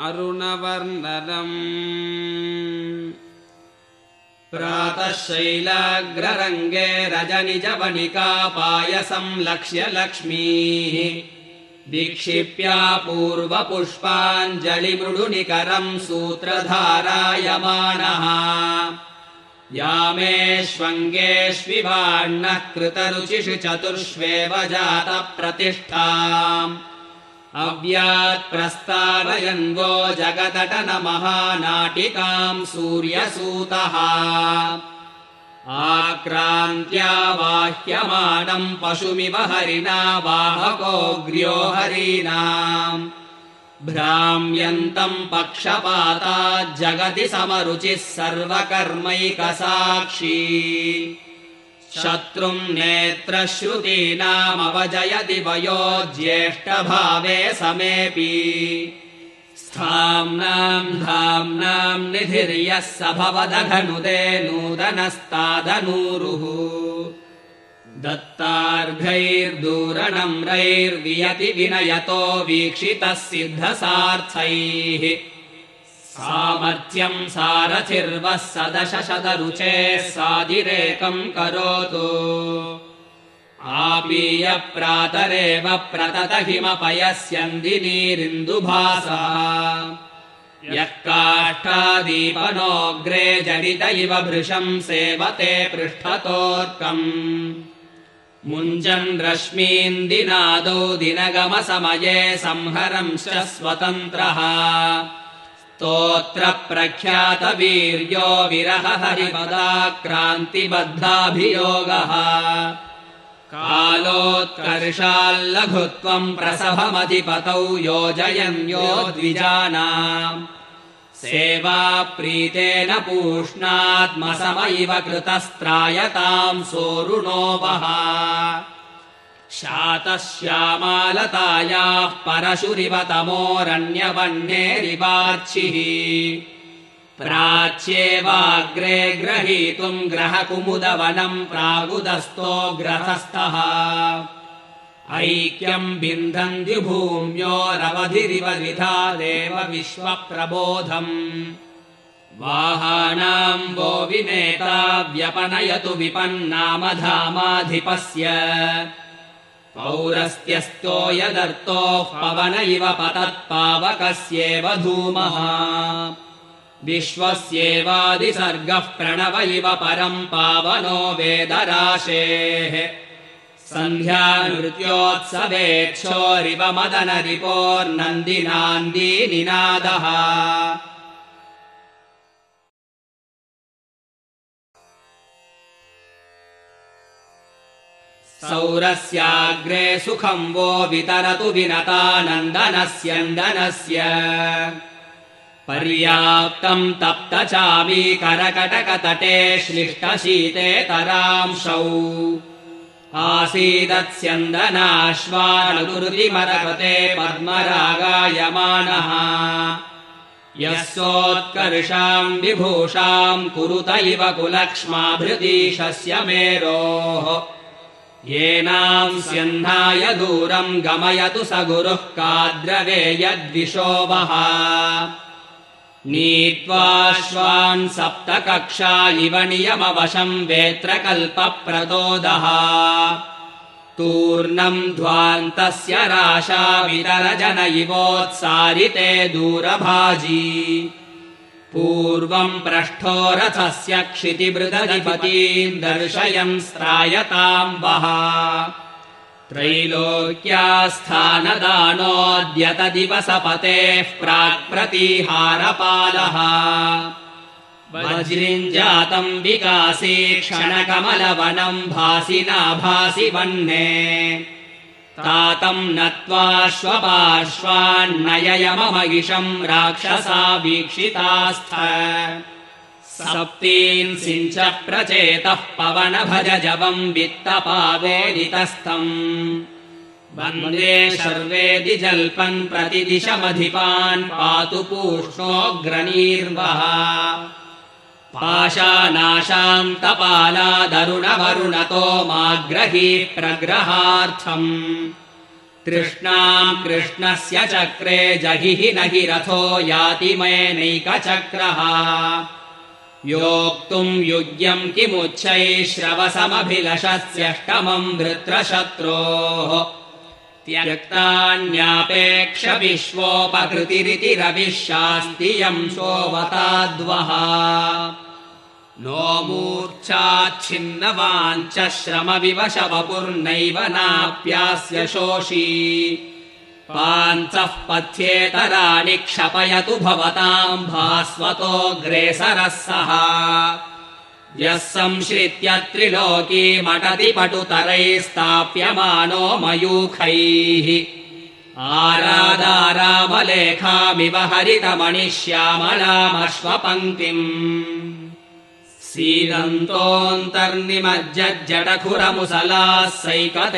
अरुणवर्णनम्। प्रातः शैलाग्ररङ्गे रजनिजवनिका पायसम् लक्ष्य लक्ष्मीः। विक्षिप्या पूर्वपुष्पाञ्जलिमृडुनिकरम् सूत्रधारायमाणः यामेष्वङ्गेष्विवाण्णः कृतरुचिषु चतुर्ष्वेव जातप्रतिष्ठा अव्यात्प्रस्तावयन्वो जगदटनमहानाटिकाम् सूर्यसूतः। आक्रान्त्या बाह्यमानम् पशुमिव हरिणा वाहकोऽग्र्यो हरीणाम्। भ्राम्यन्तम् पक्षपाताज्जगति समरुचिः सर्वकर्मैकसाक्षी शत्रुम् नेत्रश्रुतीनामवजयति वयो ज्येष्ठभावे समेऽपि। स्थाम्नाम् धाम्नाम् निधिर्यः स भवदघनुदे नूतनस्तादनूरुः। दत्तार्घैर्दूरणम्रैर्वियति विनयतो वीक्षितः सिद्धसार्थैः सामर्थ्यम् सारथिर्वः सदशशतरुचेः सादिरेकम् करोतु। आपीय प्रातरेव प्रततहिमपयस्यन्दिनीरिन्दुभासा यः काष्ठादीपनोऽग्रे जडित इव भृशम् सेवते पृष्ठतोऽर्कम् मुञ्जन् रश्मीन्दिनादौ दिनगमसमये संहरंश्च स्वतन्त्रः स्तोत्र प्रख्यातवीर्यो विरह हरिपदाक्रान्तिबद्धाभियोगः। कालोत्कर्षाल्लघुत्वम् प्रसभमधिपतौ योजयन्यो द्विजानाम्। सेवा प्रीतेन पूष्णात्मसम इव कृतस्त्रायताम् सोरुणोपः शातश्यामालतायाः परशुरिव तमोरण्यवह्नेरिवार्चिः प्राच्येवाग्रे ग्रहीतुम् ग्रहकुमुदवनम् प्रागुदस्तो ग्रहस्थः। ऐक्यम् बिन्धन्त्युभूम्योरवधिरिव द्विधा देव विश्वप्रबोधम्। वाहानाम् वो विनेता व्यपनयतु विपन्नामधामाधिपस्य पौरस्त्यस्तो यदर्तोः पवन इव पतत्पावकस्येव धूमः। विश्वस्येवादिसर्गः प्रणव इव परम् पावनो वेदराशेः। सन्ध्यानृत्योत्सवेच्छोरिव मदनरिपोर्नन्दिनान्दीनिनादः सौरस्याग्रे सुखम् वो वितरतु विनतानन्दनस्यन्दनस्य। पर्याप्तम् तप्तचामी करकटकतटे श्लिष्टशीतेतरांशौ आसीदत्स्यन्दनाश्वानुरुतिमरपते पद्मरागायमानः यः सोत्कर्षाम् विभूषाम् कुरुत इव कुलक्ष्माभृतीशस्य मेरोः येनाम् स्यन्धाय दूरम् गमयतु स गुरुः काद्रवेयद्विशोभः नीत्वाश्वान् सप्तकक्षा इव नियमवशम् वेत्रकल्पप्रदोदः। तूर्णम् ध्वान्तस्य राशा वितरजन इवोत्सारिते दूरभाजी पूर्वम् पृष्ठो रथस्य क्षितिभृदधिपतीम् दर्शयन् स्त्रायताम् वः। त्रैलोक्यास्थानदानोऽद्यत दिवसपतेः प्राक्प्रतीहारपालः वज्रिञ्जातम् विकासी क्षणकमलवनम् भासि नाभासि वह्ने तातम् नत्वाश्वपार्श्वान्नययममगिषम् राक्षसा वीक्षितास्थ। सप्तीन् सिञ्च प्रचेतः पवन भज जवम् वित्तपावेदितस्थम्। वन्दे सर्वेदि जल्पन् प्रतिदिशमधिपान् पातु पूष्णोऽग्रनीर्वः पाशानाशान्तपालादरुणवरुणतो माग्रही प्रग्रहार्थम्। तृष्णाम् कृष्णस्य चक्रे जहिः न हि रथो याति मेनैकचक्रः योक्तुम् युज्यम् किमुच्चैः श्रवसमभिलषस्यष्टमम् वृत्रशत्रोः त्यक्तान्यापेक्ष विश्वोपकृतिरिति रविः शास्तियम् सोऽवताद्वः नो मूर्च्छाच्छिन्नवाञ्च श्रमविवशवपुर्नैव नाप्यास्य शोषी। पाञ्चः पथ्येतराणि क्षपयतु भवताम् भास्वतोऽग्रेसरः सः। यः संश्रित्य त्रिलोकीमटति पटुतरैस्ताप्यमानो मयूखैः। आरादारामलेखामिव हरितमणिश्यामलामश्वपङ्क्तिम् सीदन्तोऽन्तर्निमज्जडखुरमुसलाः सैकतेनाकनद्याः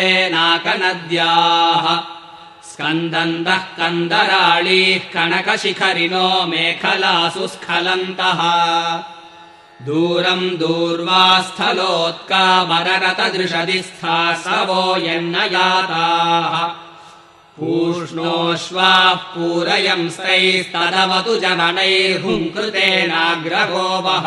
स्कन्दन्तः कन्दराळीः कनकशिखरिणो मेखलासु स्खलन्तः दूरम् दूर्वास्थलोत्कामररतदृशदिस्था सवो यन्न याताः पूष्णोऽश्वाः पूरयंस्तैस्तदवतु जननैर्हुङ्कृतेनाग्रगोपः